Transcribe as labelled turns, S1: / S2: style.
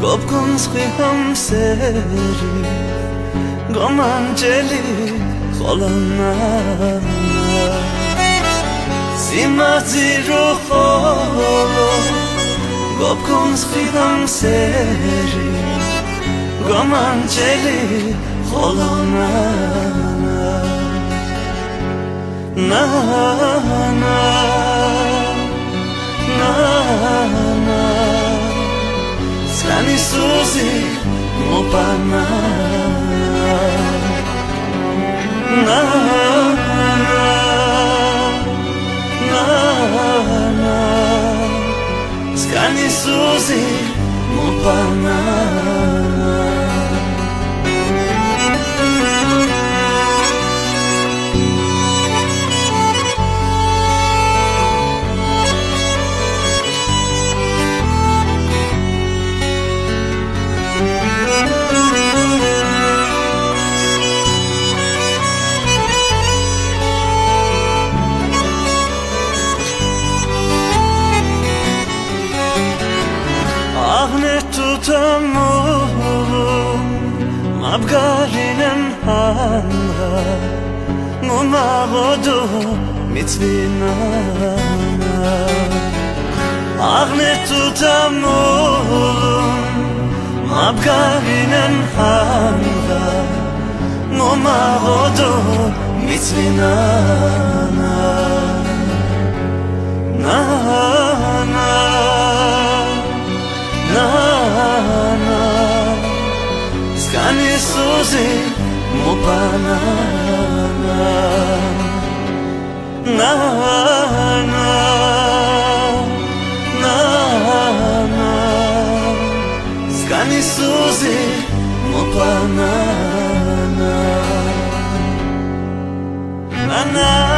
S1: Gopkunski hamseri Gomanjeli Kholana Simati ruholo Gopkunski hamseri Gomanjeli Kholana Na na na na Ani suzi mo pa na na. Ahne tutamam Mabgarinen hanga Mumagodo mitvinana Ahne tutamam Mabgarinen hanga Mumagodo mitvinana opa na na na na na Zgani suzi opa na na na na